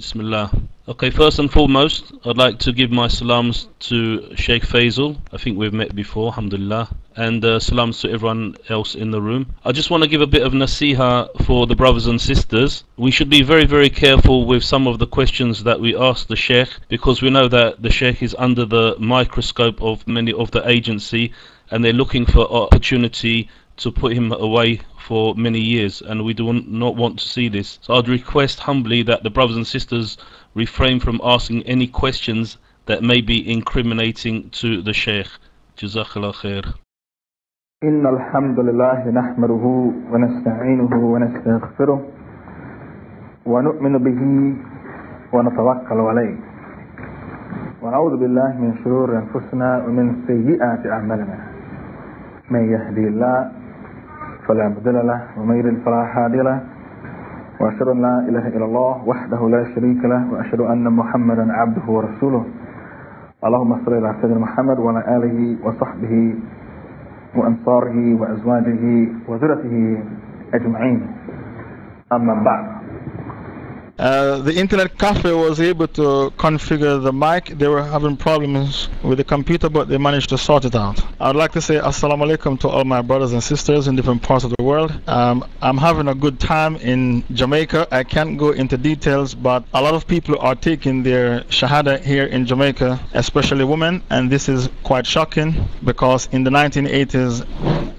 Bismillah. Okay, first and foremost, I'd like to give my salams to Sheikh Faisal. I think we've met before, alhamdulillah. And uh, salams to everyone else in the room. I just want to give a bit of nasiha for the brothers and sisters. We should be very, very careful with some of the questions that we ask the Sheikh because we know that the Sheikh is under the microscope of many of the agency and they're looking for opportunity to put him away for many years, and we do not want to see this. So I'd request humbly that the brothers and sisters refrain from asking any questions that may be incriminating to the Sheikh. Jazakallah khair. إن الحمد لله نحمده ونستعينه ونستغفره ونؤمن به ونتوكل عليه ونعوذ بالله من شرور أنفسنا ومن سيئات أعمالنا من يهدي الله فلا مضل له ومن يضلل فلا هادي له. وأشهد أن لا إله إلا الله وحده لا شريك له وأشهد أن محمدا عبده ورسوله. اللهم صل على سيدنا محمد وعلى آله وصحبه وأنصاره وأزواجه وذرته أجمعين. أما بعد. Uh, the internet cafe was able to configure the mic. They were having problems with the computer, but they managed to sort it out. I'd like to say assalamu alaikum to all my brothers and sisters in different parts of the world. Um, I'm having a good time in Jamaica. I can't go into details, but a lot of people are taking their shahada here in Jamaica, especially women, and this is quite shocking because in the 1980s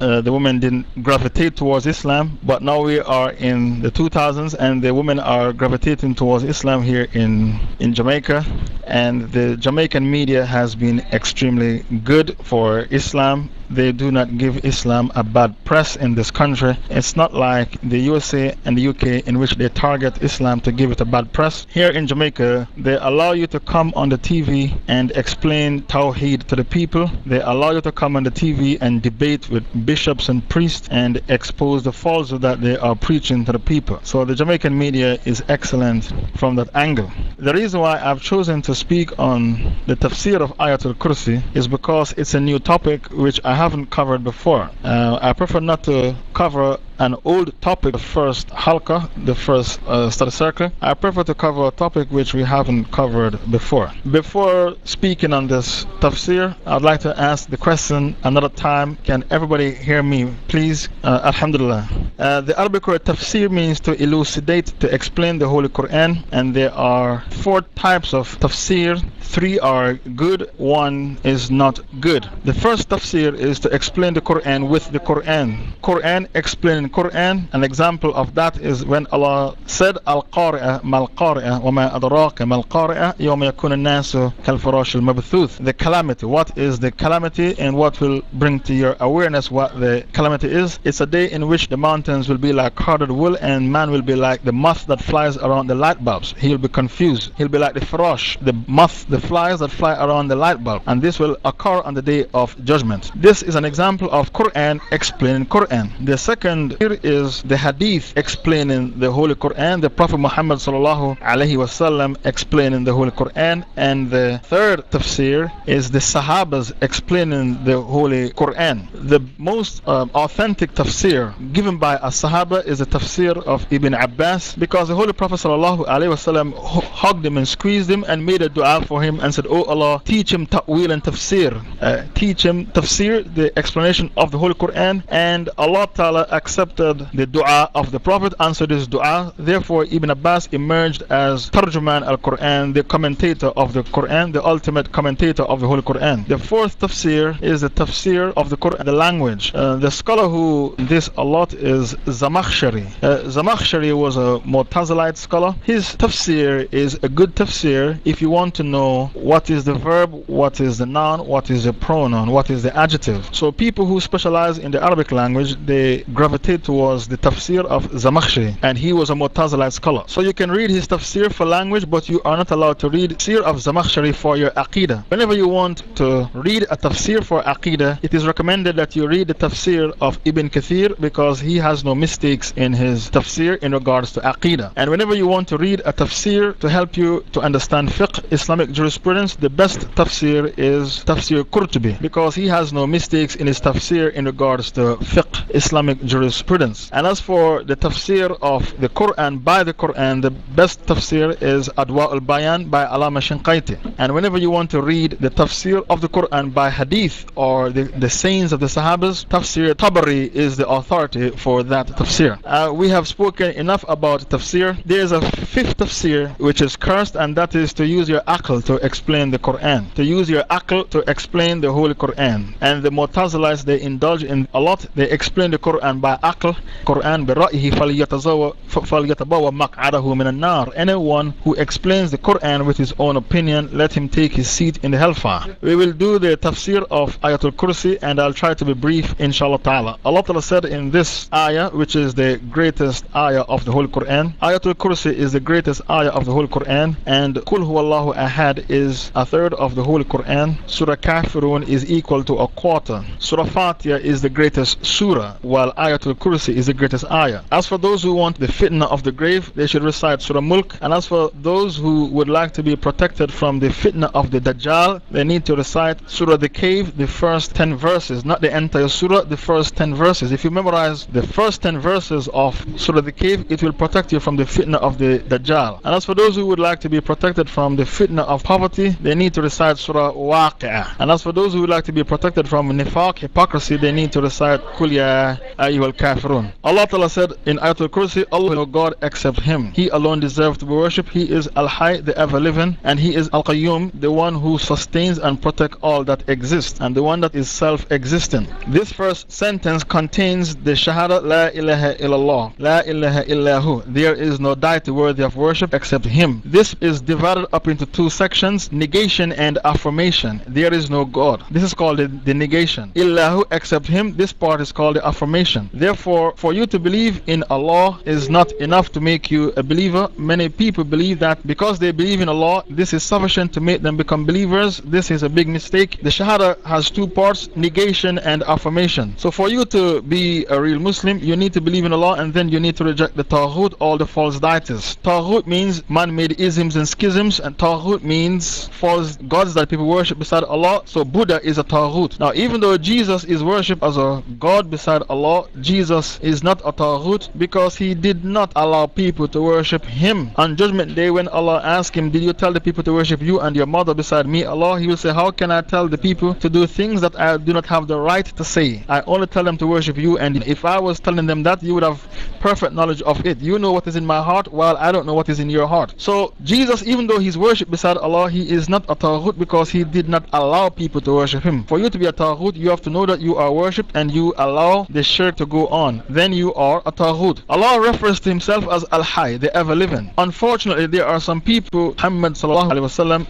uh, the women didn't gravitate towards Islam, but now we are in the 2000s and the women are gravitating towards Islam here in, in Jamaica. And the Jamaican media has been extremely good for Islam they do not give Islam a bad press in this country. It's not like the USA and the UK in which they target Islam to give it a bad press. Here in Jamaica, they allow you to come on the TV and explain Tawheed to the people. They allow you to come on the TV and debate with bishops and priests and expose the falsehood that they are preaching to the people. So the Jamaican media is excellent from that angle. The reason why I've chosen to speak on the tafsir of Ayatul Kursi is because it's a new topic which I haven't covered before. Uh, I prefer not to cover an old topic, the first halqa, the first uh, study circle. I prefer to cover a topic which we haven't covered before. Before speaking on this tafsir, I'd like to ask the question another time. Can everybody hear me, please? Uh, Alhamdulillah. Uh, the Arabic word tafsir means to elucidate, to explain the Holy Quran, and there are four types of tafsir. Three are good, one is not good. The first tafsir is to explain the Quran with the Quran. Quran explaining Quran, an example of that is when Allah said, Al-Qari'ah, Mal-Qari'ah, wa ma adraka Mal-Qari'ah, yawma yakun nasu kal-farash al-mabthuth. The calamity, what is the calamity and what will bring to your awareness what the calamity is? It's a day in which the mountains will be like carded wool and man will be like the moth that flies around the light bulbs. He'll be confused. He'll be like the farash, the moth, the flies that fly around the light bulb. And this will occur on the day of judgment. This is an example of Quran explaining Quran. The second here is the hadith explaining the Holy Quran, the Prophet Muhammad sallallahu alaihi wasallam explaining the Holy Quran, and the third tafsir is the Sahabas explaining the Holy Quran. The most uh, authentic tafsir given by a Sahaba is the tafsir of Ibn Abbas because the Holy Prophet sallallahu alaihi wasallam hugged him and squeezed him and made a dua for him and said, Oh Allah, teach him ta'wil and tafsir. Uh, teach him tafsir, the explanation of the Holy Quran, and Allah Ta'ala accepted accepted the dua of the Prophet, answered his dua. Therefore, Ibn Abbas emerged as Tarjuman al Quran, the commentator of the Quran, the ultimate commentator of the Holy Quran. The fourth tafsir is the tafsir of the Quran, the language. Uh, the scholar who this a lot is Zamakhshari. Uh, Zamakhshari was a Mu'tazilite scholar. His tafsir is a good tafsir if you want to know what is the verb, what is the noun, what is the pronoun, what is the adjective. So, people who specialize in the Arabic language they gravitate towards the tafsir of Zamakhshari, and he was a Mu'tazilite scholar. So, you can read his tafsir for language, but you are not allowed to read tafsir of Zamakhshari for your aqidah. Whenever you want to read a tafsir for aqidah, it is recommended that you read the tafsir of Ibn Kathir because he has no mistakes in his tafsir in regards to aqidah. And whenever you want to read a tafsir to help you to understand fiqh, Islamic jurisprudence, the best tafsir is tafsir Qurtubi because he has no mistakes in his tafsir in regards to fiqh, Islamic jurisprudence jurisprudence. And as for the tafsir of the Quran by the Quran, the best tafsir is Adwa al Bayan by Alama Shinqaiti. And whenever you want to read the tafsir of the Quran by hadith or the, the sayings of the Sahabas, tafsir Tabari is the authority for that tafsir. Uh, we have spoken enough about tafsir. There is a fifth tafsir which is cursed, and that is to use your akal to explain the Quran. To use your akal to explain the Holy Quran. And the Mu'tazilites, they indulge in a lot. They explain the Quran by akal. Quran برأيه فليتبوى مقعده من النار. Anyone who explains the Quran with his own opinion, let him take his seat in the hellfire. We will do the tafsir of Ayatul Kursi, and I'll try to be brief, inshallah ta'ala. Allah ta'ala said in this ayah, which is the greatest ayah of the whole Quran, Ayatul Kursi is the greatest ayah of the whole Quran, and Kul Huwallahu Ahad is a third of the whole Quran. Surah Kafirun is equal to a quarter. Surah Fatiha is the greatest surah, while Ayatul Kursi is the greatest ayah. As for those who want the fitna of the grave, they should recite Surah Mulk, and as for those who would like to be protected from the fitna of the Dajjal, they need to recite Surah the Cave, the first 10 verses, not the entire Surah, the first 10 verses. If you memorize the first 10 verses of Surah the Cave, it will protect you from the fitna of the Dajjal. And as for those who would like to be protected from the fitna of poverty, they need to recite Surah Waqi'ah. And as for those who would like to be protected from nifaq, hypocrisy, they need to recite Kul Ya Ayyuhal Kafirun. Allah Ta'ala said in Ayatul Kursi, Allah no God except Him. He alone deserves to be worshipped. He is Al Hayy, the ever living, and He is Al Qayyum, the one who sustains and protects all that exists, and the one that is self existent. This first sentence contains the Shahada La ilaha illallah, La ilaha illahu. There is no deity worthy of worship except Him. This is divided up into two sections negation and affirmation. There is no God. This is called the, the negation. Illahu except Him. This part is called the affirmation. Therefore, for for you to believe in Allah is not enough to make you a believer. Many people believe that because they believe in Allah, this is sufficient to make them become believers. This is a big mistake. The Shahada has two parts negation and affirmation. So, for you to be a real Muslim, you need to believe in Allah and then you need to reject the Taghut, all the false deities. Taghut means man made isms and schisms, and Taghut means false gods that people worship beside Allah. So, Buddha is a Taghut. Now, even though Jesus is worshipped as a God beside Allah, Jesus is not a Taghut because he did not allow people to worship him. On Judgment Day, when Allah asked him, Did you tell the people to worship you and your mother beside me, Allah? He will say, How can I tell the people to do things that I do not have the right to say? I only tell them to worship you, and if I was telling them that, you would have perfect knowledge of it. You know what is in my heart, while I don't know what is in your heart. So, Jesus, even though he's worshipped beside Allah, he is not a Taghut because he did not allow people to worship him. For you to be a Taghut, you have to know that you are worshipped and you allow the shirk to go on. Then you are a Taghut. Allah refers to himself as Al Hayy, the ever living. Unfortunately, there are some people, Muhammad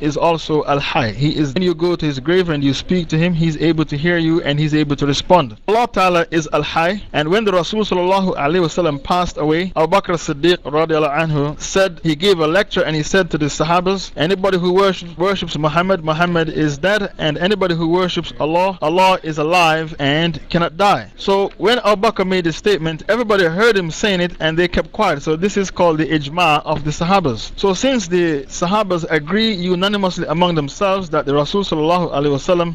is also Al Hayy. He is, when you go to his grave and you speak to him, he's able to hear you and he's able to respond. Allah Ta'ala is Al Hayy, and when the Rasul passed away, Abu Bakr Siddiq anhu, said, he gave a lecture and he said to the Sahabas, anybody who worships, worships Muhammad, Muhammad is dead, and anybody who worships Allah, Allah is alive and cannot die. So when Abu Bakr made this statement, everybody heard him saying it and they kept quiet. So this is called the ijma of the Sahabas. So since the Sahabas agree unanimously among themselves that the Rasul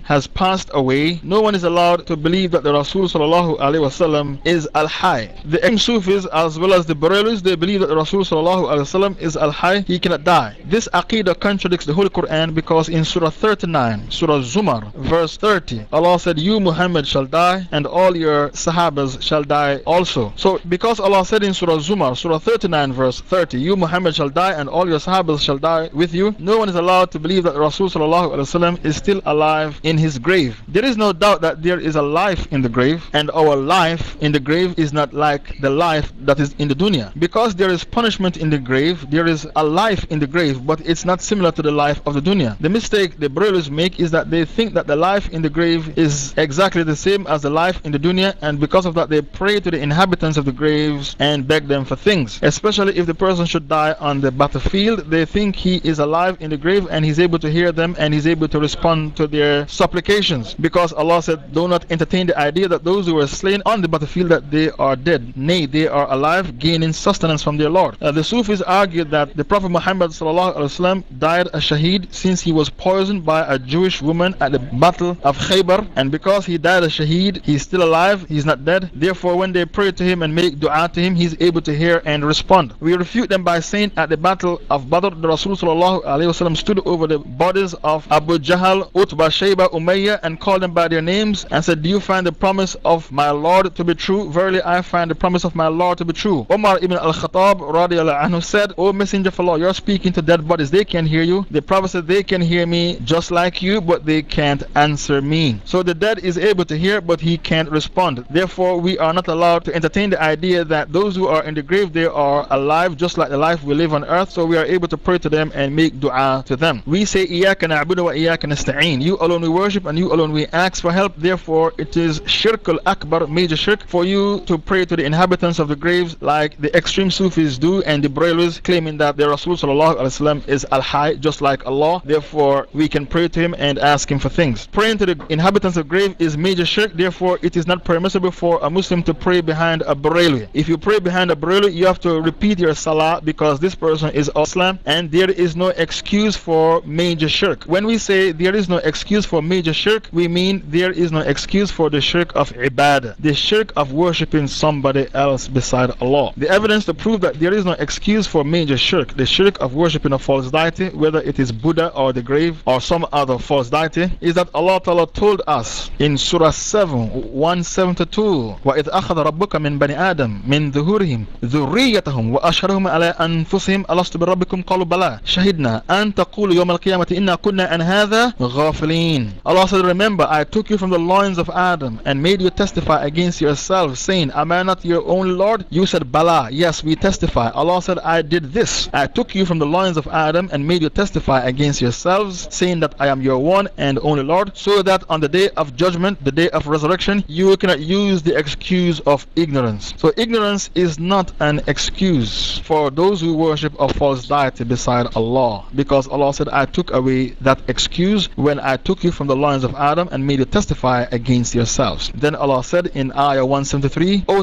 has passed away, no one is allowed to believe that the Rasul sallallahu is Al Hayy. The ex Sufis as well as the Barelis, they believe that the Rasul is Al Hayy, he cannot die. This Aqidah contradicts the Holy Quran because in Surah 39, Surah Zumar, verse 30, Allah said, You Muhammad shall die and all your Sahabas shall die also. So because Allah said in Surah Zumar, Surah 39, verse 30, You Muhammad shall die and all your Sahabas shall die with you, no one is allowed to believe that Rasul is still alive in his grave. There is no doubt that there is a life in the grave, and our life in the grave is not like the life that is in the dunya. Because there is punishment in the grave, there is a life in the grave, but it's not similar to the life of the dunya. The mistake the Brahmins make is that they think that the life in the grave is exactly the same as the life in the dunya, and because of that, they pray to the inhabitants of the graves and beg them for things. Especially if the person should die on the battlefield, they think he is alive in the grave and he's able to hear them and he's able to respond to their supplications. Because Allah said, Do not entertain the idea that those who were slain on the battlefield that they are dead. Nay, they are alive, gaining sustenance from their Lord. Uh, the Sufis argued that the Prophet Muhammad died a shaheed since he was poisoned by a Jewish woman at the battle of Khaybar, and because he died a shaheed, he's still alive, he's not dead. Therefore, Therefore, when they pray to him and make dua to him, he's able to hear and respond. We refute them by saying at the battle of Badr, the Rasulullah stood over the bodies of Abu Jahl, Utbah, Shayba, Umayyah, and called them by their names and said, Do you find the promise of my Lord to be true? Verily, I find the promise of my Lord to be true. Umar ibn al Khattab said, O Messenger of Allah, you're speaking to dead bodies. They can hear you. The Prophet said, They can hear me just like you, but they can't answer me. So the dead is able to hear, but he can't respond. Therefore, we are not allowed to entertain the idea that those who are in the grave, they are alive just like the life we live on earth. So we are able to pray to them and make dua to them. We say. You alone we worship and you alone we ask for help. Therefore, it is shirk al akbar, major shirk, for you to pray to the inhabitants of the graves like the extreme Sufis do and the Brahmins claiming that their Rasul is al Hayy, just like Allah. Therefore, we can pray to him and ask him for things. Praying to the inhabitants of the grave is major shirk. Therefore, it is not permissible for a Muslim to pray behind a Bareli. If you pray behind a Bareli, you have to repeat your Salah because this person is Islam and there is no excuse for major shirk. When we say there is no excuse for major shirk, we mean there is no excuse for the shirk of ibadah, the shirk of worshipping somebody else beside Allah. The evidence to prove that there is no excuse for major shirk, the shirk of worshipping a false deity, whether it is Buddha or the grave or some other false deity, is that Allah Ta'ala told us in Surah 7 172. أَخَذَ رَبُّكَ مِنْ بَنِي آدَمَ مِنْ ذُهُورِهِمْ ذُرِّيَّتَهُمْ وَأَشْهَرَهُمْ عَلَىٰ أَنفُسِهِمْ أَلَسْتُ بِرَبِّكُمْ قَالُوا بَلَىٰ شَهِدْنَا أَن تَقُولُوا يَوْمَ الْقِيَامَةِ إِنَّا كُنَّا أَنْ هَذَا غَافِلِينَ Allah said, Remember, I took you from the loins of Adam and made you testify against yourself, saying, Am I not your only Lord? You said, Bala, yes, we testify. Allah said, I did this. I took you from the loins of Adam and made you testify against yourselves, saying that I am your one and only Lord, so that on the day of judgment, the day of resurrection, you cannot use the excuse of ignorance. So, ignorance is not an excuse for those who worship a false deity beside Allah, because Allah said, I took away that excuse when I took you from the loins of Adam and made you testify against yourselves. Then Allah said in Ayah 173, O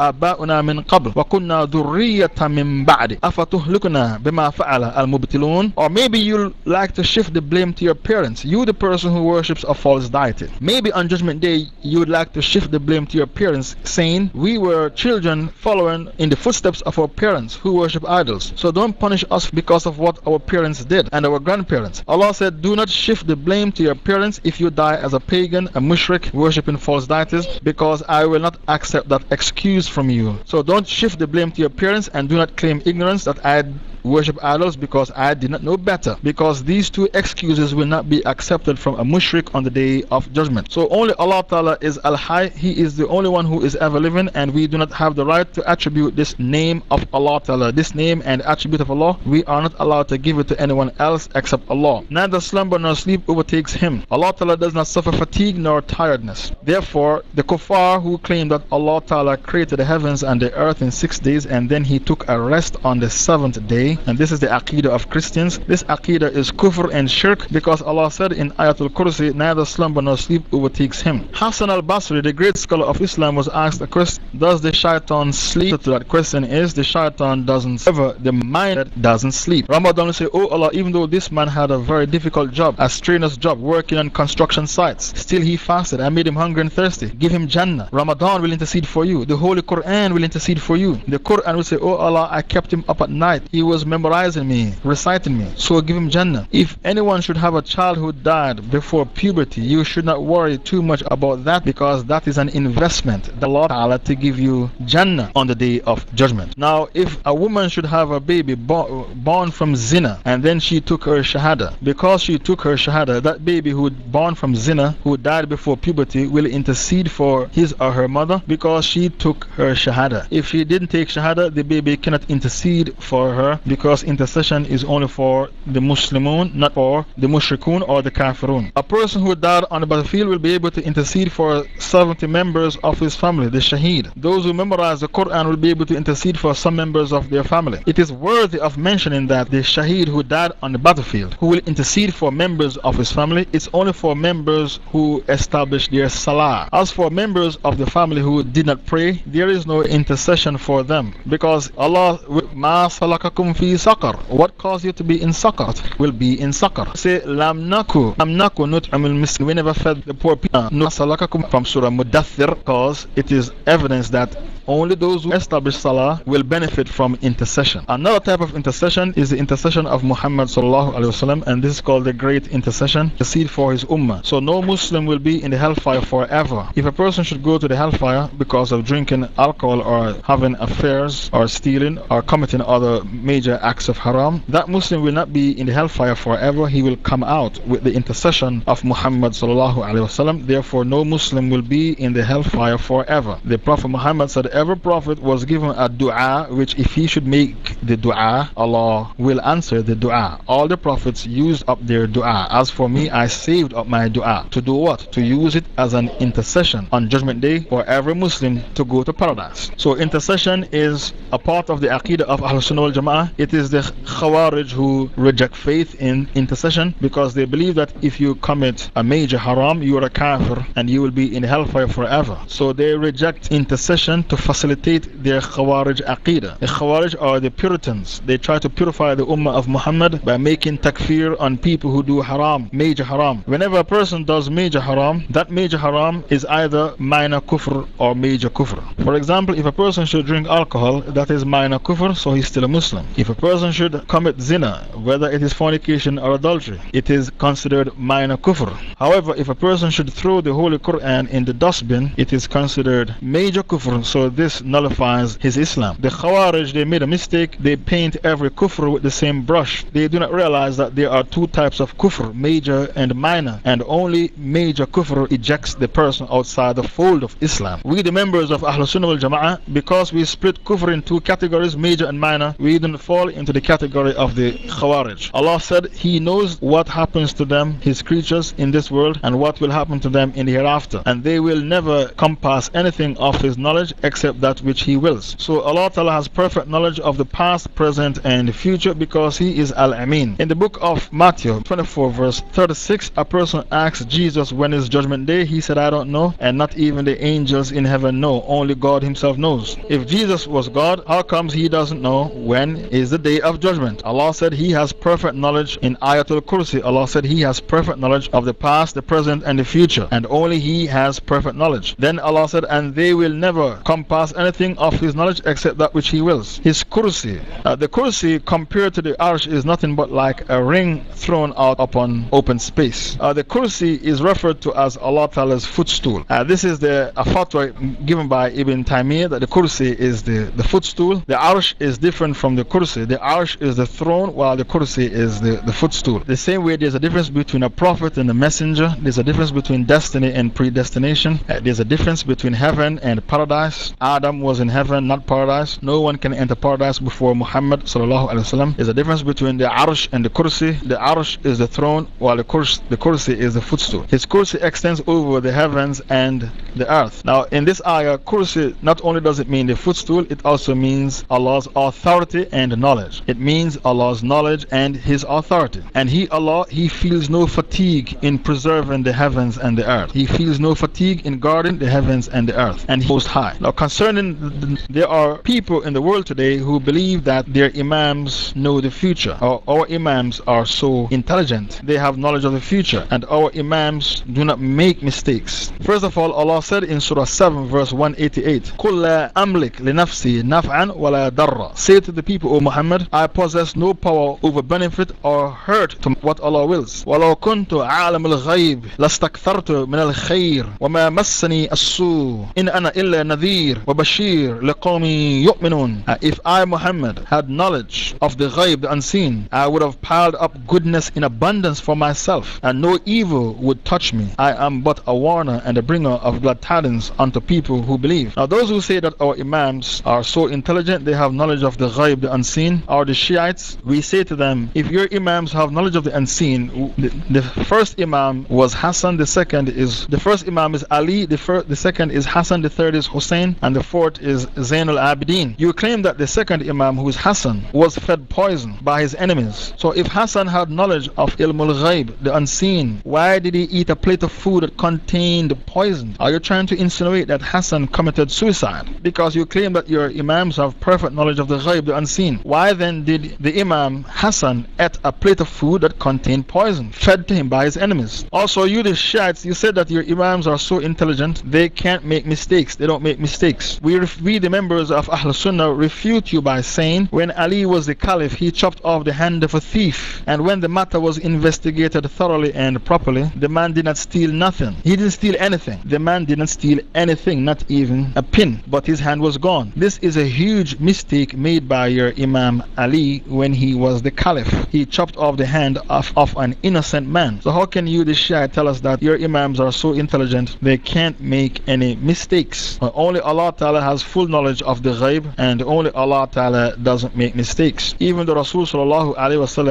aba'una min qabl wa kunna dhurriyata min ba'di afatuhlikuna bima fa'ala al-mubtilun Or maybe you like to shift the blame to your parents, you the person who worships a false deity. Maybe on judgment day you would like to shift the blame to your parents saying, we were children following in the footsteps of our parents who worship idols. So don't punish us because of what our parents did and our grandparents. Allah said, do not shift the blame to your parents if you die as a pagan, a mushrik, worshipping false deities because I will not accept that excuse from you. So don't shift the blame to your parents and do not claim ignorance that I worship idols because I did not know better. Because these two excuses will not be accepted from a mushrik on the day of judgment. So only Allah Ta'ala is Al Hayy. He is the only one who is ever living, and we do not have the right to attribute this name of Allah Ta'ala. This name and attribute of Allah, we are not allowed to give it to anyone else except Allah. Neither slumber nor sleep overtakes Him. Allah Ta'ala does not suffer fatigue nor tiredness. Therefore, the kuffar who claim that Allah Ta'ala created the heavens and the earth in six days and then He took a rest on the seventh day and this is the Aqidah of Christians. This Aqidah is kufr and shirk because Allah said in Ayatul Kursi, neither slumber nor sleep overtakes him. Hassan al Basri, the great scholar of Islam, was asked a question Does the shaitan sleep? So that question is the shaitan doesn't ever, the mind doesn't sleep. Ramadan will say, Oh Allah, even though this man had a very difficult job, a strenuous job, working on construction sites, still he fasted. I made him hungry and thirsty. Give him Jannah. Ramadan will intercede for you. The Holy Quran will intercede for you. The Quran will say, Oh Allah, I kept him up at night. He was was memorizing me, reciting me. So give him Jannah. If anyone should have a child who died before puberty, you should not worry too much about that because that is an investment. The Lord Ta'ala to give you Jannah on the day of judgment. Now, if a woman should have a baby bo born from zina and then she took her shahada, because she took her shahada, that baby who born from zina, who died before puberty, will intercede for his or her mother because she took her shahada. If she didn't take shahada, the baby cannot intercede for her because intercession is only for the Muslimun, not for the Mushrikun or the Kafirun. A person who died on the battlefield will be able to intercede for 70 members of his family, the Shaheed. Those who memorize the Quran will be able to intercede for some members of their family. It is worthy of mentioning that the Shaheed who died on the battlefield, who will intercede for members of his family, it's only for members who establish their Salah. As for members of the family who did not pray, there is no intercession for them because Allah, ma salakakum fi saqar. What caused you to be in saqar? Will be in saqar. Say, lam naku, lam naku nut'amul miskin. We never fed the poor people. Salakakum from Surah Mudathir because it is evidence that only those who establish salah will benefit from intercession. Another type of intercession is the intercession of Muhammad wasallam, and this is called the great intercession, the seed for his ummah. So no Muslim will be in the hellfire forever. If a person should go to the hellfire because of drinking alcohol or having affairs or stealing or committing other major acts of haram, that Muslim will not be in the hellfire forever. He will come out with the intercession of Muhammad wasallam. Therefore, no Muslim will be in the hellfire forever. The Prophet Muhammad said every prophet was given a dua which if he should make the dua, Allah will answer the dua. All the prophets used up their dua. As for me, I saved up my dua. To do what? To use it as an intercession on Judgment Day for every Muslim to go to paradise. So, intercession is a part of the Aqidah of Ahlul Sunnah wal Jama'ah. It is the Khawarij who reject faith in intercession because they believe that if you commit a major haram, you are a kafir and you will be in hellfire forever. So, they reject intercession to facilitate their Khawarij Aqidah. The Khawarij are the Puritans. They try to purify the Ummah of Muhammad by making takfir on people who do haram, major haram. Whenever a person does major haram, that major haram is either minor kufr or major kufr. For example, if a person should drink alcohol, that is minor kufr, so he's still a Muslim. If a person should commit zina, whether it is fornication or adultery, it is considered minor kufr. However, if a person should throw the Holy Quran in the dustbin, it is considered major kufr, so this nullifies his Islam. The Khawarij, they made a mistake. They paint every kufr with the same brush. They do not realize that there are two types of kufr, major and minor, and only major kufr ejects the person outside the fold of Islam. We, the members of Ahlul Sunnah wal Jama'ah, because we split kufr in two categories, major and minor, we don't fall into the category of the Khawarij. Allah said He knows what happens to them, His creatures in this world, and what will happen to them in the hereafter. And they will never compass anything of His knowledge except that which He wills. So Allah Ta'ala has perfect knowledge of the past, present, and future because He is Al Amin. In the book of Matthew 24, verse 36, a person asked Jesus when is Judgment Day. He said, I don't know, and not even the angels in heaven know. Only God Himself knows. If Jesus was God, how comes He doesn't know when is the day of judgment? Allah said He has perfect knowledge in Ayatul Kursi. Allah said He has perfect knowledge of the past, the present, and the future, and only He has perfect knowledge. Then Allah said, And they will never compass anything of His knowledge except that which He wills. His Kursi. Uh, the Kursi compared to the Arsh is nothing but like a ring thrown out upon open space. Uh, the Kursi is referred to as Allah Ta'ala's footstool. Uh, this is the a fatwa given by Ibn Taymiyyah that the Kursi is the, the footstool. The Arsh is different from the Kursi. The Arsh is the throne while the Kursi is the, the footstool. The same way there's a difference between a prophet and a messenger, there's a difference between destiny and predestination, there's a difference between heaven and paradise. Adam was in heaven, not paradise. No one can enter paradise before Muhammad. There's a difference between the Arsh and the Kursi. The Arsh is the throne while the Kursi, the Kursi is the footstool. His Kursi extends over the heavens and the earth. Now, in this ayah, Kursi not only does it mean the footstool, it also means Allah's authority and knowledge. It means Allah's knowledge and His authority. And He, Allah, He feels no fatigue in preserving the heavens and the earth. He feels no fatigue in guarding the heavens and the earth. And He most high. Now, concerning, the, there are people in the world today who believe that their Imams know the future. Or our Imams are so intelligent, they have knowledge of the future. And our Imams do not make mistakes. First of all, Allah said in Surah 7, verse 188, قُلْ لَا أَمْلِكْ لِنَفْسِي نَفْعًا وَلَا ضَرًّا Say to the people, O Muhammad, I possess no power over benefit or hurt to what Allah wills. وَلَوْ كُنْتُ عَالَمُ الْغَيْبِ لَاسْتَكْثَرْتُ مِنَ الْخَيْرِ وَمَا مَسَّنِي السُّوءُ إِنْ أَنَا إِلَّا نَذِيرٌ وَبَشِيرٌ لِقَوْمٍ يُؤْمِنُونَ If I, Muhammad, had knowledge of the ghaib, the unseen, I would have piled up goodness in abundance for myself, and no evil would touch me. I am but a warner and a bringer of glad tidings unto people who believe. Now, those who say that our Imams are so intelligent, they have knowledge of the ghaib, the unseen, are the Shiites. We say to them, if your Imams have knowledge of the unseen, the, the first Imam was Hassan, the second is the first Imam is Ali, the, first, the second is Hassan, the third is Hussein, and and the fourth is Zain al Abidin. You claim that the second Imam, who is Hassan, was fed poison by his enemies. So if Hassan had knowledge of Ilmul Ghaib, the unseen, why did he eat a plate of food that contained poison? Are you trying to insinuate that Hassan committed suicide? Because you claim that your Imams have perfect knowledge of the Ghaib, the unseen. Why then did the Imam Hassan eat a plate of food that contained poison, fed to him by his enemies? Also, you the Shiites, you said that your Imams are so intelligent, they can't make mistakes. They don't make mistakes. We, we the members of Ahl Sunnah, refute you by saying when Ali was the Caliph, he chopped off the hand of a thief. And when the matter was investigated thoroughly and properly, the man did not steal nothing. He didn't steal anything. The man did not steal anything, not even a pin, but his hand was gone. This is a huge mistake made by your Imam Ali when he was the Caliph. He chopped off the hand of, of an innocent man. So, how can you, the Shia, tell us that your Imams are so intelligent they can't make any mistakes? only Allah Ta'ala has full knowledge of the ghaib, and only Allah Ta'ala doesn't make mistakes. Even the Rasul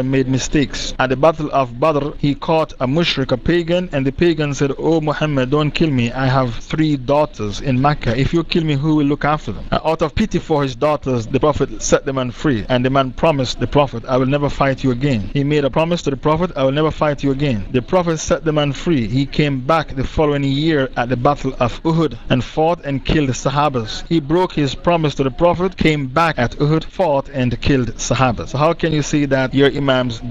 made mistakes. At the Battle of Badr, he caught a mushrik, a pagan, and the pagan said, Oh Muhammad, don't kill me. I have three daughters in Mecca. If you kill me, who will look after them? out of pity for his daughters, the Prophet set the man free. And the man promised the Prophet, I will never fight you again. He made a promise to the Prophet, I will never fight you again. The Prophet set the man free. He came back the following year at the Battle of Uhud and fought and killed the Sahabas. He broke his promise to the Prophet, came back at Uhud, fought and killed Sahabas. So, how can you see that your Imams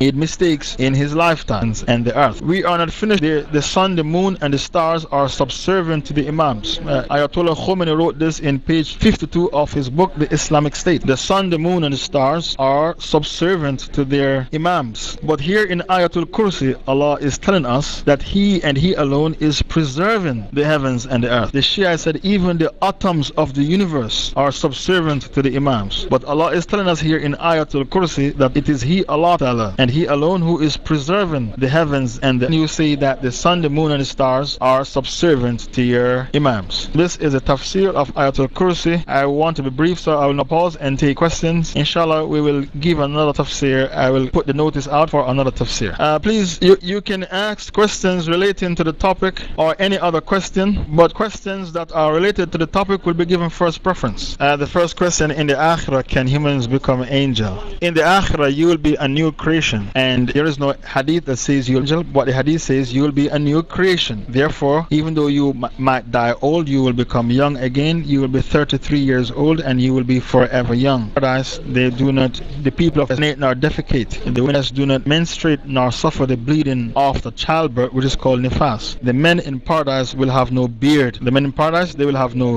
made mistakes in his lifetimes and the earth? We are not finished. The, the sun, the moon, and the stars are subservient to the Imams. Uh, Ayatollah Khomeini wrote this in page 52 of his book, The Islamic State. The sun, the moon, and the stars are subservient to their Imams. But here in Ayatul Kursi, Allah is telling us that He and He alone is preserving the heavens and the earth. The Shia said even the atoms of the universe are subservient to the Imams. But Allah is telling us here in Ayatul Kursi that it is He, Allah Ta'ala, and He alone who is preserving the heavens and the, you say that the sun, the moon, and the stars are subservient to your Imams. This is a tafsir of Ayatul Kursi. I want to be brief, so I will not pause and take questions. Inshallah, we will give another tafsir. I will put the notice out for another tafsir. Uh, please, you, you can ask questions relating to the topic or any other question, but questions that are related to the topic will be given first preference. Uh, the first question in the Akhirah can humans become angel? In the Akhirah, you will be a new creation, and there is no hadith that says you'll angel. What the hadith says, you will be a new creation. Therefore, even though you might die old, you will become young again. You will be 33 years old, and you will be forever young. Paradise, they do not, the people of Nate nor defecate. The women do not menstruate nor suffer the bleeding after childbirth, which is called nifas. The men in paradise will have no beard. The men in paradise, they will have no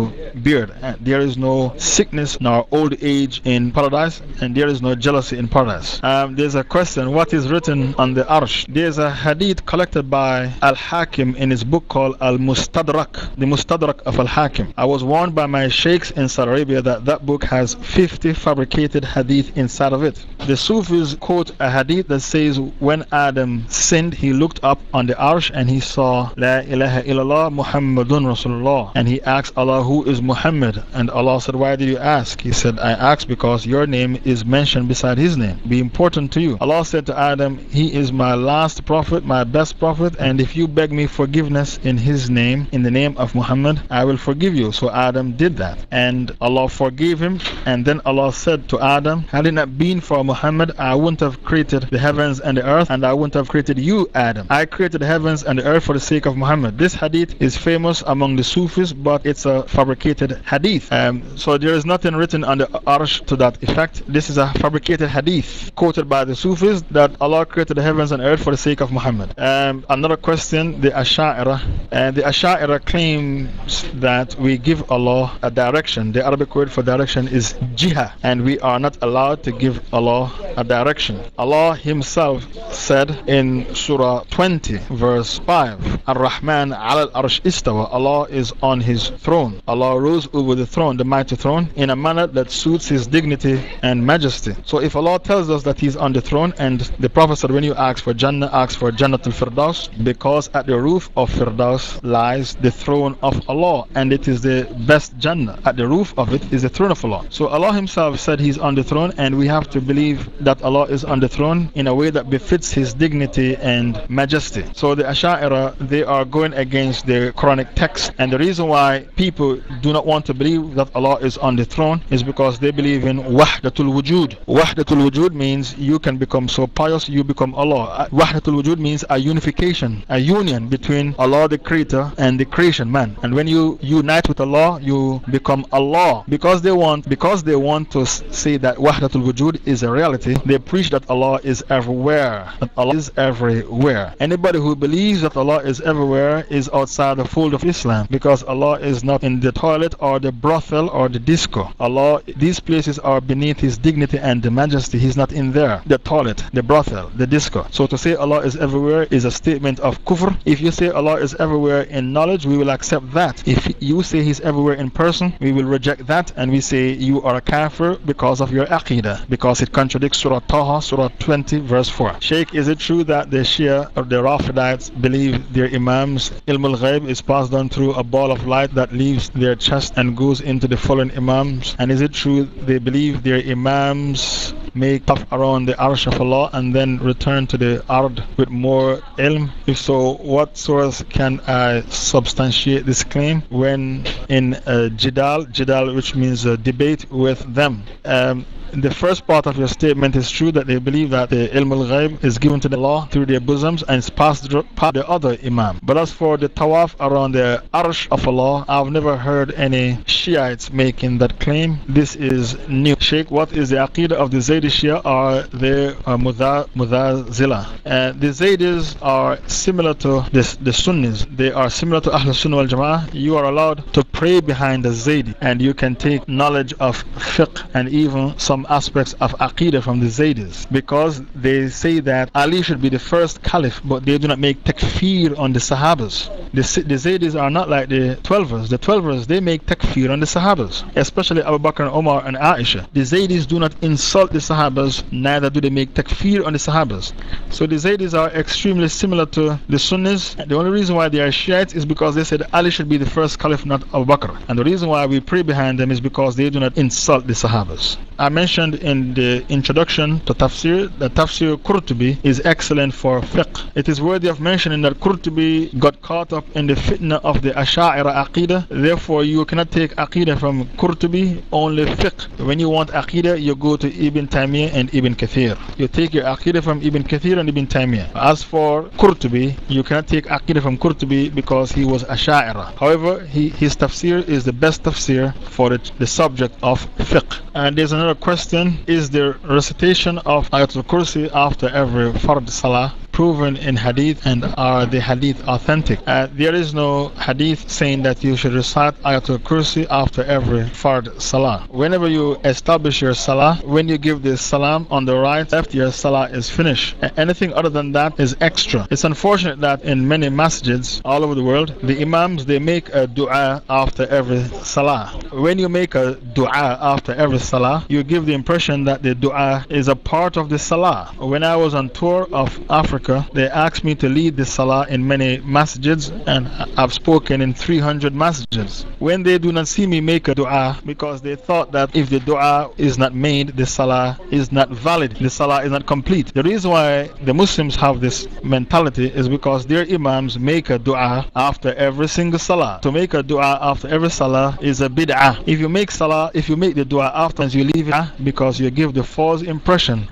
beard. There is no sickness nor old age in paradise, and there is no jealousy in paradise. Um, there's a question what is written on the Arsh? There's a hadith collected by Al Hakim in his book called Al Mustadrak, the Mustadrak of Al Hakim. I was warned by my sheikhs in Saudi Arabia that that book has 50 fabricated hadith inside of it. The Sufis quote a hadith that says, When Adam sinned, he looked up on the Arsh and he saw La ilaha illallah Muhammadun Rasulullah. And he asked Allah, Who is Muhammad? And Allah said, Why did you ask? He said, I asked because your name is mentioned beside his name. Be important to you. Allah said to Adam, He is my last prophet, my best prophet, and if you beg me forgiveness in his name, in the name of Muhammad, I will forgive you. So Adam did that. And Allah forgave him. And then Allah said to Adam, Had it not been for Muhammad, I wouldn't have created the heavens and the earth, and I wouldn't have created you, Adam. I created the heavens and the earth for the sake of Muhammad. This hadith is famous among the Sufis, but it's a fabricated hadith. Um, so there is nothing written on the Arsh to that effect. This is a fabricated hadith quoted by the Sufis that Allah created the heavens and earth for the sake of Muhammad. Um, another question the Asha'ira. And the Asha'ira claims that we give Allah a direction. The Arabic word for direction is jiha, and we are not allowed to give Allah a direction. Allah Himself said in Surah 20, verse 5, Ar Rahman al Arsh istawa. Allah is on His throne. Allah rose over the throne, the mighty throne, in a manner that suits His dignity and majesty. So if Allah tells us that He's on the throne, and the Prophet said, when you ask for Jannah, ask for Jannatul Firdaus, because at the roof of Firdaus lies the throne of Allah, and it is the best Jannah. At the roof of it is the throne of Allah. So Allah Himself said He's on the throne, and we have to believe that Allah is on the throne in a way that befits His dignity and majesty. So the Asha'ira, they are going against the Quranic text, and the reason why people do not want to believe that Allah is on the throne is because they believe in Wahdatul Wujud. Wahdatul Wujud means you can become so pious, you become Allah. Uh, Wahdatul Wujud means a unification, a union between Allah the Creator and the creation man. And when you unite with Allah, you become Allah. Because they want, because they want to say that Wahdatul Wujud is a reality, they preach that Allah is everywhere. That Allah is everywhere. Anybody who believes that Allah is everywhere is outside the fold of Islam because Allah is not in the toilet or the brothel or the disco. Allah, these places are beneath His dignity and the majesty. He's not in there. The toilet, the brothel, the disco. So to say Allah is everywhere is a statement of kufr. If you say Allah is everywhere in knowledge, we will accept that. If you say He's everywhere in person, we will reject that and we say you are a kafir because of your aqidah, because it contradicts Surah Taha, Surah 20, verse 4. Sheikh, is it true that the Shia or the Rafidites believe their Imams, Ilm al Ghaib, is passed on through a ball of light that leaves their chest and goes into the fallen Imams? And is it true they believe their Imams make up around the Arsh of Allah and then return to the Ard with more ilm? If so, what source can I substantiate this claim when in uh, Jidal, Jidal which means debate with them? Um, the first part of your statement is true that they believe that the ilm al ghaib is given to the law through their bosoms and is passed to the other imam. But as for the tawaf around the arsh of Allah, I've never heard any Shiites making that claim. This is new. Sheikh, what is the aqidah of the Zaydi Shia or the uh, Mu'tazila? Uh, the Zaydis are similar to the, the Sunnis. They are similar to Ahl Sunnah wal Jama'ah. You are allowed to pray behind the Zaydi and you can take knowledge of fiqh and even some some aspects of Aqidah from the Zaydis because they say that Ali should be the first caliph, but they do not make takfir on the Sahabas. The, the Zaydis are not like the Twelvers. The Twelvers they make takfir on the Sahabas, especially Abu Bakr and Omar and Aisha. The Zaydis do not insult the Sahabas, neither do they make takfir on the Sahabas. So the Zaydis are extremely similar to the Sunnis. The only reason why they are Shiites is because they said Ali should be the first caliph, not Abu Bakr. And the reason why we pray behind them is because they do not insult the Sahabas. I mentioned in the introduction to Tafsir that Tafsir Qurtubi is excellent for fiqh. It is worthy of mentioning that Qurtubi got caught up in the fitna of the Asha'ira Aqidah. Therefore, you cannot take Aqidah from Qurtubi, only fiqh. When you want Aqidah, you go to Ibn Taymiyyah and Ibn Kathir. You take your Aqidah from Ibn Kathir and Ibn Taymiyyah. As for Qurtubi, you cannot take Aqidah from Qurtubi because he was Asha'ira. However, he, his tafsir is the best tafsir for the, the subject of fiqh. And there's another question Is the recitation of Ayatul Kursi after every Fard Salah proven in hadith and are the hadith authentic? Uh, there is no hadith saying that you should recite Ayatul Kursi after every Fard Salah. Whenever you establish your Salah, when you give the Salam on the right, left, your Salah is finished. Anything other than that is extra. It's unfortunate that in many masjids all over the world, the Imams they make a dua after every Salah. When you make a dua after every Salah, you give the impression that the dua is a part of the Salah. When I was on tour of Africa, they asked me to lead the Salah in many masjids, and I've spoken in 300 masjids. When they do not see me make a dua, because they thought that if the dua is not made, the Salah is not valid, the Salah is not complete. The reason why the Muslims have this mentality is because their Imams make a dua after every single Salah. To make a dua after every Salah is a bid'ah. If you make Salah, if you make the dua after you leave it because you give the false impression.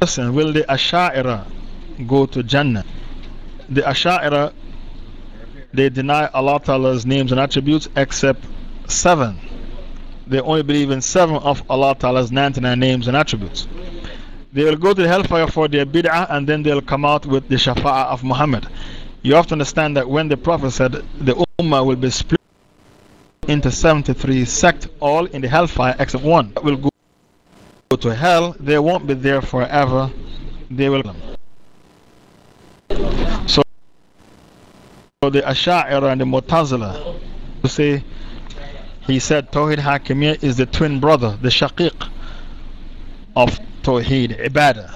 Listen, will the Asha'ira go to Jannah? The Asha'ira, they deny Allah Ta'ala's names and attributes except seven. They only believe in seven of Allah Ta'ala's 99 names and attributes. They will go to the hellfire for their bid'ah and then they'll come out with the shafa'ah of Muhammad. You have to understand that when the Prophet said the Ummah will be split into 73 sects, all in the hellfire except one will go to hell. They won't be there forever. They will. So, so the Asha'ira and the Mu'tazila who say, he said Tawhid Hakimiyya is the twin brother, the Shaqiq of Tawhid Ibadah.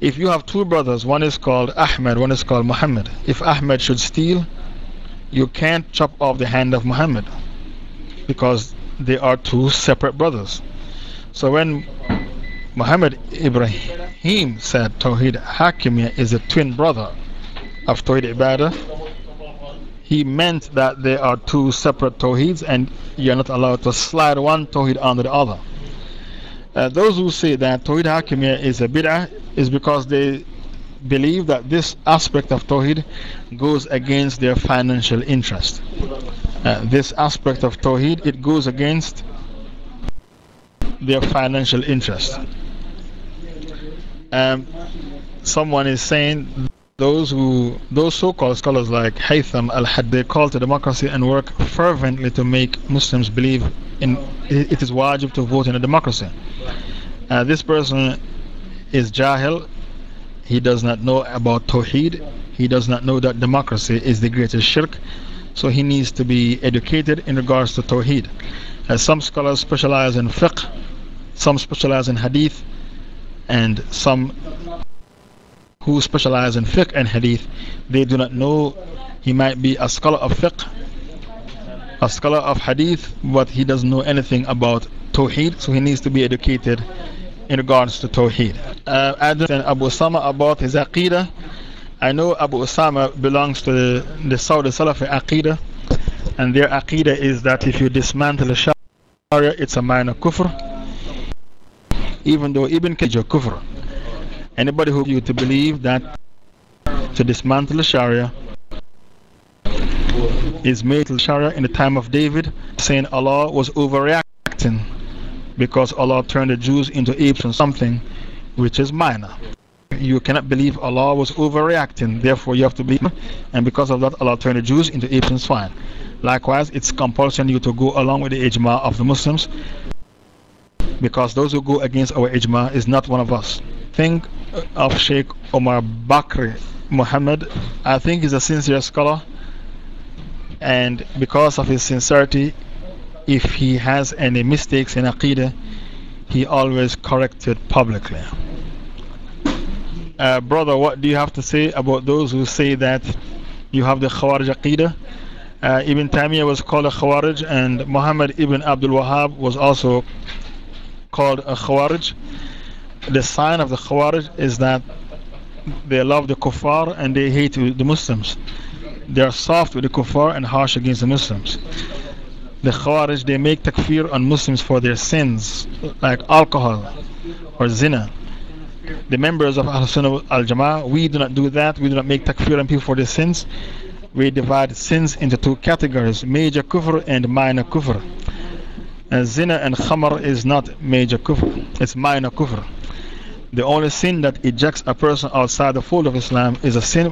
If you have two brothers, one is called Ahmed, one is called Muhammad. If Ahmed should steal, you can't chop off the hand of Muhammad because they are two separate brothers. So when Muhammad Ibrahim said Tawhid Hakimiyya is a twin brother of Tawhid Ibadah, he meant that there are two separate Tawheeds and you're not allowed to slide one Tawheed under the other. Uh, those who say that Tawheed Hakimiyya is a bid'ah is because they believe that this aspect of Tawheed goes against their financial interest. Uh, this aspect of Tawheed, it goes against their financial interest. Um, someone is saying those who, those so-called scholars like Haytham al-Haddad, they call to democracy and work fervently to make Muslims believe in it is wajib to vote in a democracy. Uh, this person is Jahil. He does not know about Tawheed. He does not know that democracy is the greatest shirk. So he needs to be educated in regards to Tawheed. Some scholars specialize in fiqh, some specialize in hadith, and some who specialize in fiqh and hadith, they do not know he might be a scholar of fiqh, a scholar of hadith, but he doesn't know anything about Tawheed, so he needs to be educated in regards to Tawheed. Uh, understand Abu Osama about his Aqidah. I know Abu Osama belongs to the, the Saudi Salafi Aqidah, and their Aqidah is that if you dismantle the Sharia, it's a minor kufr, even though Ibn Kajah kufr. Anybody who you to believe that to dismantle Sharia is made Sharia in the time of David, saying Allah was overreacting because Allah turned the Jews into apes and something which is minor. You cannot believe Allah was overreacting, therefore you have to believe, and because of that, Allah turned the Jews into apes and swine. Likewise, it's compulsion you to go along with the ijma of the Muslims because those who go against our ijma is not one of us. Think of Sheikh Omar Bakri Muhammad. I think he's a sincere scholar, and because of his sincerity, if he has any mistakes in Aqidah, he always corrected publicly. Uh, brother, what do you have to say about those who say that you have the Khawarij Aqidah? Uh, ibn Taymiyyah was called a Khawarij, and Muhammad ibn Abdul Wahhab was also called a Khawarij. The sign of the Khawarij is that they love the Kuffar and they hate the Muslims. They are soft with the Kuffar and harsh against the Muslims. The Khawarij they make takfir on Muslims for their sins, like alcohol or zina. The members of Ahl Sunnah al Jama'ah, we do not do that. We do not make takfir on people for their sins. We divide sins into two categories major kufr and minor kufr. And zina and khamr is not major kufr, it's minor kufr. The only sin that ejects a person outside the fold of Islam is a sin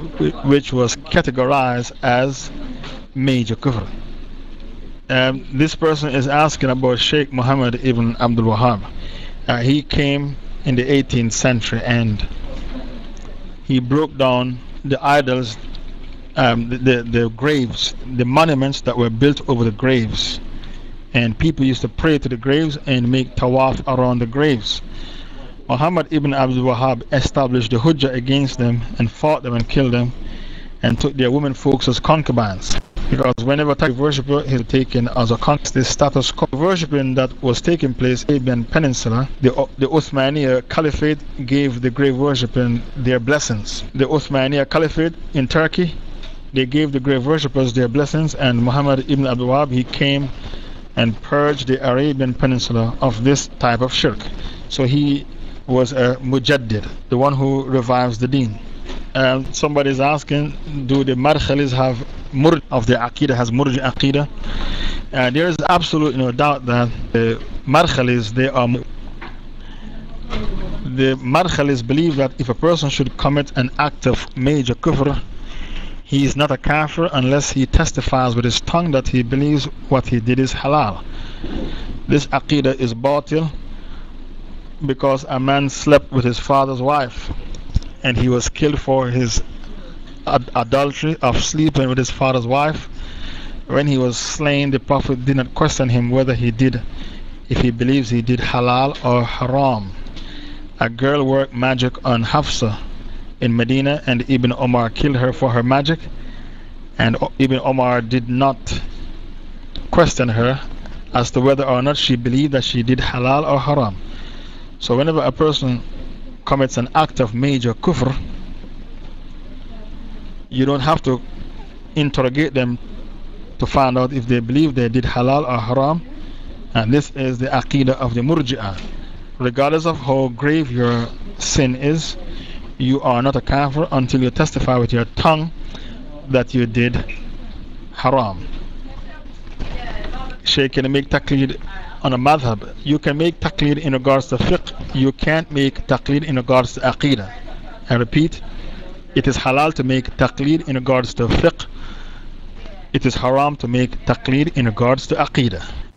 which was categorized as major kufr. Um, this person is asking about Sheikh Muhammad ibn Abdul Wahhab. Uh, he came in the 18th century and he broke down the idols, um, the, the, the graves, the monuments that were built over the graves. And people used to pray to the graves and make tawaf around the graves. Muhammad ibn Abdul Wahhab established the Hujjah against them and fought them and killed them and took their women folks as concubines. Because whenever of worshipper is taken as a the status quo worshipping that was taking place in the Arabian Peninsula, the, the Uthmaniyya Caliphate gave the grave worshipping their blessings. The Uthmaniyya Caliphate in Turkey, they gave the grave worshippers their blessings, and Muhammad ibn Abdul Wahab, he came and purged the Arabian Peninsula of this type of shirk. So he was a mujaddid, the one who revives the deen. Um, somebody is asking, do the Madkhalis have murj of the Aqidah, has murj Aqidah? Uh, there is absolutely no doubt that the Madkhalis, they are. The Madkhalis believe that if a person should commit an act of major kufr, he is not a kafir unless he testifies with his tongue that he believes what he did is halal. This Aqidah is batil because a man slept with his father's wife and he was killed for his ad adultery of sleeping with his father's wife. When he was slain, the Prophet did not question him whether he did, if he believes he did halal or haram. A girl worked magic on Hafsa in Medina, and Ibn Omar killed her for her magic. And Ibn Omar did not question her as to whether or not she believed that she did halal or haram. So, whenever a person commits an act of major kufr, you don't have to interrogate them to find out if they believe they did halal or haram. And this is the aqidah of the murji'ah. Regardless of how grave your sin is, you are not a kafir until you testify with your tongue that you did haram. Shaykh can make taqlid on a madhab. You can make taqlid in regards to fiqh. You can't make taqlid in regards to aqidah. I repeat, it is halal to make taqlid in regards to fiqh. It is haram to make taqlid in regards to aqidah.